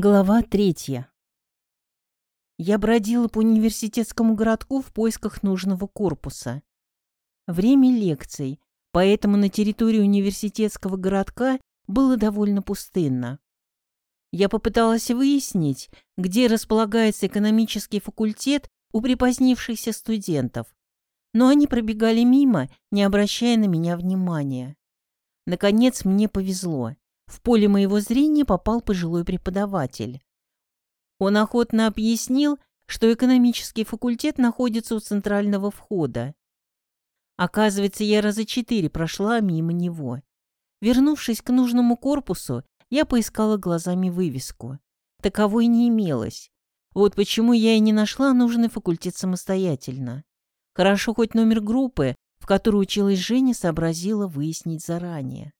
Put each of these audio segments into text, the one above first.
Глава третья. Я бродила по университетскому городку в поисках нужного корпуса. Время лекций, поэтому на территории университетского городка было довольно пустынно. Я попыталась выяснить, где располагается экономический факультет у припозднившихся студентов, но они пробегали мимо, не обращая на меня внимания. Наконец мне повезло. В поле моего зрения попал пожилой преподаватель. Он охотно объяснил, что экономический факультет находится у центрального входа. Оказывается, я раза четыре прошла мимо него. Вернувшись к нужному корпусу, я поискала глазами вывеску. Таковой не имелось. Вот почему я и не нашла нужный факультет самостоятельно. Хорошо хоть номер группы, в которой училась Женя, сообразила выяснить заранее.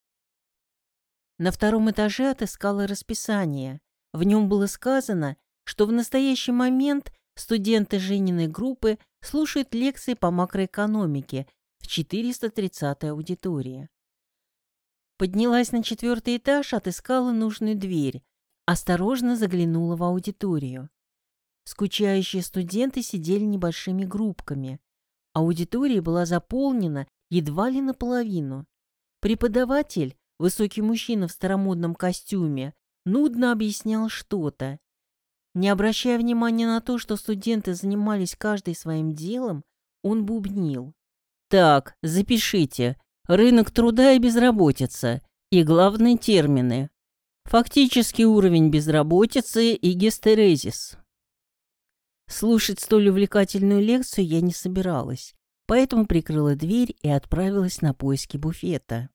На втором этаже отыскала расписание. В нем было сказано, что в настоящий момент студенты Жениной группы слушают лекции по макроэкономике в 430-й аудитории. Поднялась на четвертый этаж, отыскала нужную дверь, осторожно заглянула в аудиторию. Скучающие студенты сидели небольшими группками. Аудитория была заполнена едва ли наполовину. Преподаватель Высокий мужчина в старомодном костюме нудно объяснял что-то. Не обращая внимания на то, что студенты занимались каждый своим делом, он бубнил. «Так, запишите. Рынок труда и безработица. И главные термины. Фактический уровень безработицы и гестерезис». Слушать столь увлекательную лекцию я не собиралась, поэтому прикрыла дверь и отправилась на поиски буфета.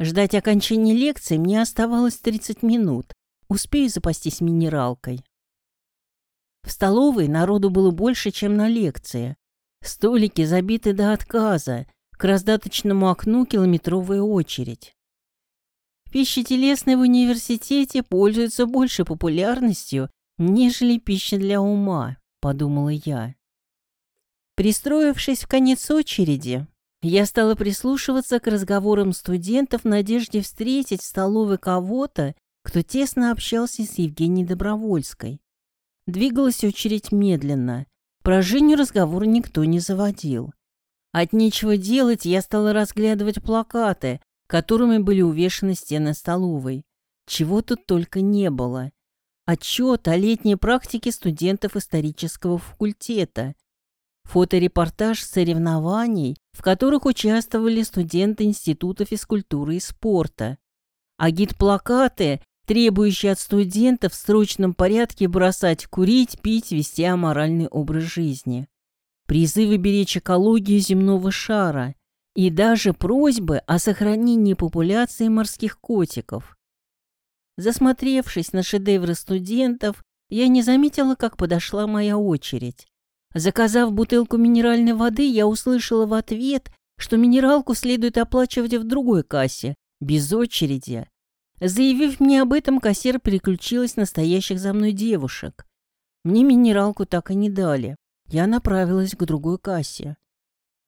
Ждать окончания лекции мне оставалось 30 минут. Успею запастись минералкой. В столовой народу было больше, чем на лекции. Столики забиты до отказа. К раздаточному окну километровая очередь. Пища телесная в университете пользуется большей популярностью, нежели пища для ума, подумала я. Пристроившись в конец очереди, я стала прислушиваться к разговорам студентов в надежде встретить в столовой кого-то, кто тесно общался с Евгенией Добровольской. Двигалась очередь медленно. Про Женю разговор никто не заводил. От нечего делать я стала разглядывать плакаты, которыми были увешаны стены столовой. Чего тут только не было. Отчет о летней практике студентов исторического факультета, фоторепортаж соревнований, в которых участвовали студенты Института физкультуры и спорта, агит-плакаты, требующие от студентов в срочном порядке бросать курить, пить, вести аморальный образ жизни, призывы беречь экологию земного шара и даже просьбы о сохранении популяции морских котиков. Засмотревшись на шедевры студентов, я не заметила, как подошла моя очередь. Заказав бутылку минеральной воды, я услышала в ответ, что минералку следует оплачивать в другой кассе, без очереди. Заявив мне об этом, кассир переключилась на стоящих за мной девушек. Мне минералку так и не дали. Я направилась к другой кассе.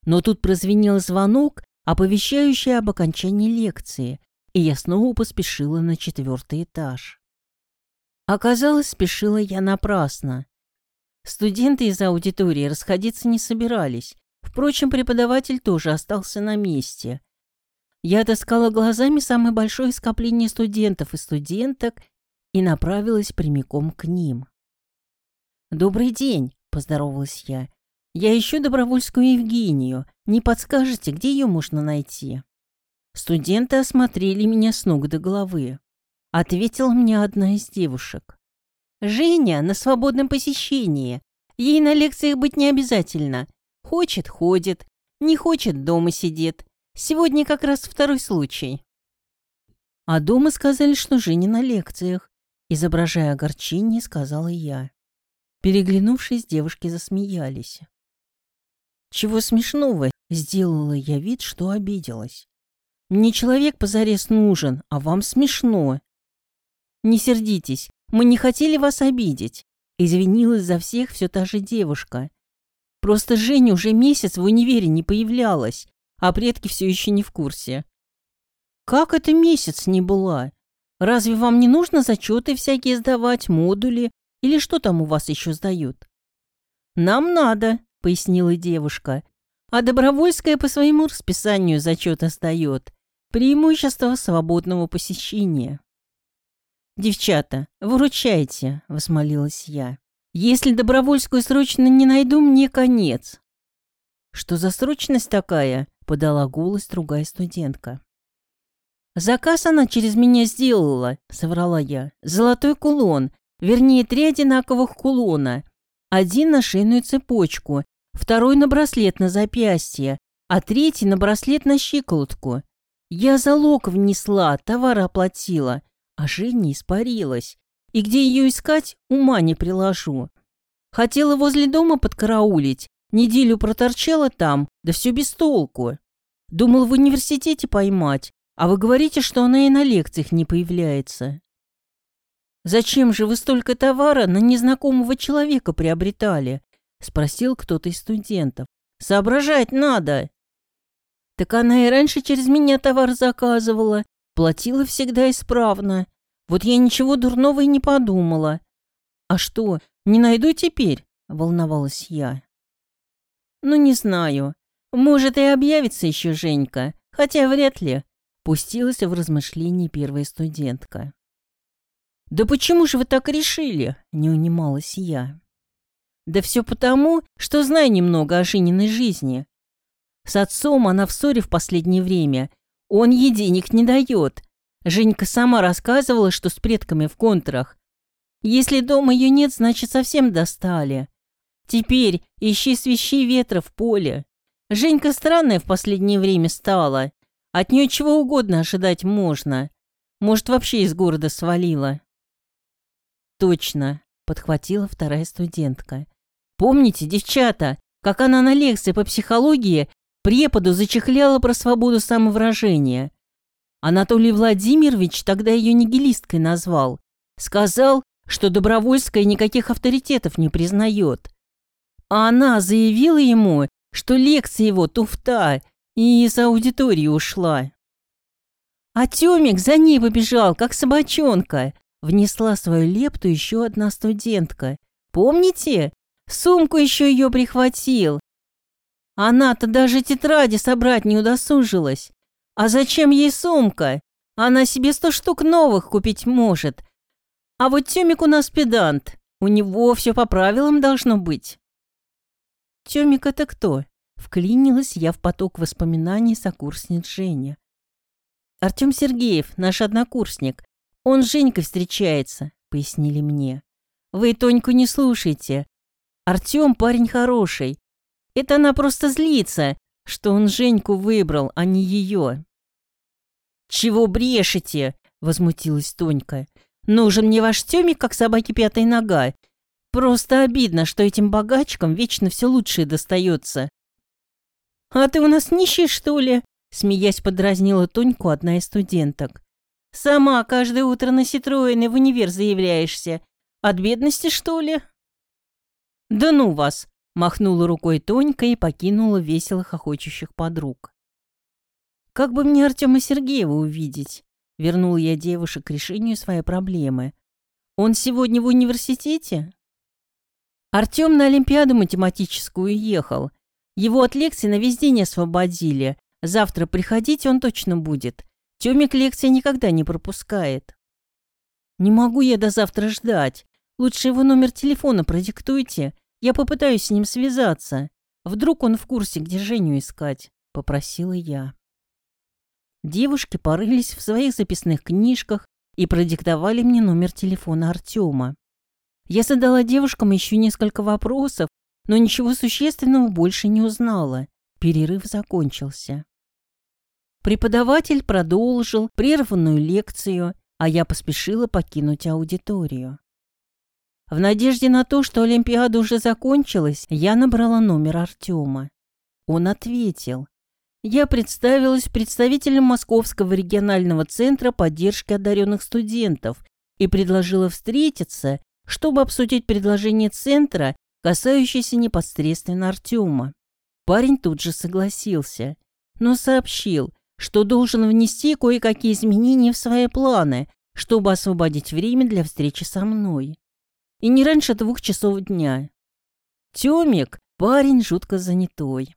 Но тут прозвенел звонок, оповещающий об окончании лекции, и я снова поспешила на четвертый этаж. Оказалось, спешила я напрасно. Студенты из аудитории расходиться не собирались. Впрочем, преподаватель тоже остался на месте. Я отыскала глазами самое большое скопление студентов и студенток и направилась прямиком к ним. «Добрый день», — поздоровалась я. «Я ищу Добровольскую Евгению. Не подскажете, где ее можно найти?» Студенты осмотрели меня с ног до головы. Ответила мне одна из девушек. Женя на свободном посещении. Ей на лекциях быть не обязательно. Хочет – ходит, не хочет – дома сидит. Сегодня как раз второй случай. А дома сказали, что Женя на лекциях. Изображая огорчение, сказала я. Переглянувшись, девушки засмеялись. «Чего смешного?» — сделала я вид, что обиделась. «Мне человек позарез нужен, а вам смешно». «Не сердитесь, мы не хотели вас обидеть. Извинилась за всех все та же девушка. Просто Женя уже месяц в универе не появлялась, а предки все еще не в курсе. Как это месяц не была? Разве вам не нужно зачеты всякие сдавать, модули или что там у вас еще сдают? Нам надо, пояснила девушка. А Добровольская по своему расписанию зачеты сдает. Преимущество свободного посещения. «Девчата, выручайте», — возмолилась я. «Если Добровольскую срочно не найду, мне конец». «Что за срочность такая?» — подала голос другая студентка. «Заказ она через меня сделала», — соврала я. «Золотой кулон, вернее, три одинаковых кулона. Один на шейную цепочку, второй на браслет на запястье, а третий на браслет на щиколотку. Я залог внесла, товар оплатила, а Женя испарилась. И где ее искать, ума не приложу. Хотела возле дома подкараулить, неделю проторчала там, да все без толку. Думал в университете поймать, а вы говорите, что она и на лекциях не появляется. Зачем же вы столько товара на незнакомого человека приобретали? Спросил кто-то из студентов. Соображать надо. Так она и раньше через меня товар заказывала, платила всегда исправно. Вот я ничего дурного и не подумала. А что, не найду теперь? Волновалась я. Ну, не знаю. Может, и объявится еще Женька, хотя вряд ли. Пустилась в размышления первая студентка. «Да почему же вы так решили?» — не унималась я. «Да все потому, что знаю немного о Жениной жизни. С отцом она в ссоре в последнее время. Он ей денег не дает. Женька сама рассказывала, что с предками в контрах. Если дома ее нет, значит, совсем достали. Теперь ищи свищи ветра в поле. Женька странная в последнее время стала. От нее чего угодно ожидать можно. Может, вообще из города свалила. Точно, подхватила вторая студентка. Помните, девчата, как она на лекции по психологии преподу зачехляла про свободу самовыражения. Анатолий Владимирович тогда ее нигилисткой назвал. Сказал, что Добровольская никаких авторитетов не признает. А она заявила ему, что лекция его туфта, и из аудитории ушла. А Тёмик за ней побежал, как собачонка. Внесла свою лепту еще одна студентка. Помните? Сумку еще ее прихватил. Она-то даже тетради собрать не удосужилась. А зачем ей сумка? Она себе сто штук новых купить может. А вот Тёмик у нас педант. У него все по правилам должно быть. Тёмик это кто? Вклинилась я в поток воспоминаний сокурсниц Женя. Артём Сергеев, наш однокурсник. Он с Женькой встречается, пояснили мне. Вы Тоньку не слушайте. Артём парень хороший, это она просто злится, что он Женьку выбрал, а не ее. «Чего брешете?» — возмутилась Тонька. «Нужен мне ваш Тёмик, как собаке пятая нога. Просто обидно, что этим богачкам вечно все лучшее достается». «А ты у нас нищий, что ли?» — смеясь подразнила Тоньку одна из студенток. «Сама каждое утро на Ситроене в универ заявляешься. От бедности, что ли?» «Да ну вас!» Махнула рукой Тонька и покинула весело хохочущих подруг. «Как бы мне Артема Сергеева увидеть?» Вернул я девушек к решению своей проблемы. «Он сегодня в университете?» Артем на Олимпиаду математическую ехал. Его от лекций на весь день освободили. Завтра приходить он точно будет. Тёмик лекции никогда не пропускает. Не могу я до завтра ждать. Лучше его номер телефона продиктуйте. Я попытаюсь с ним связаться. Вдруг он в курсе, где Женю искать, попросила я. Девушки порылись в своих записных книжках и продиктовали мне номер телефона Артема. Я задала девушкам еще несколько вопросов, но ничего существенного больше не узнала. Перерыв закончился. Преподаватель продолжил прерванную лекцию, а я поспешила покинуть аудиторию. В надежде на то, что Олимпиада уже закончилась, я набрала номер Артема. Он ответил. Я представилась представителем Московского регионального центра поддержки одаренных студентов и предложила встретиться, чтобы обсудить предложение центра, касающееся непосредственно Артема. Парень тут же согласился, но сообщил, что должен внести кое-какие изменения в свои планы, чтобы освободить время для встречи со мной. И не раньше двух часов дня. Тёмик – парень жутко занятой.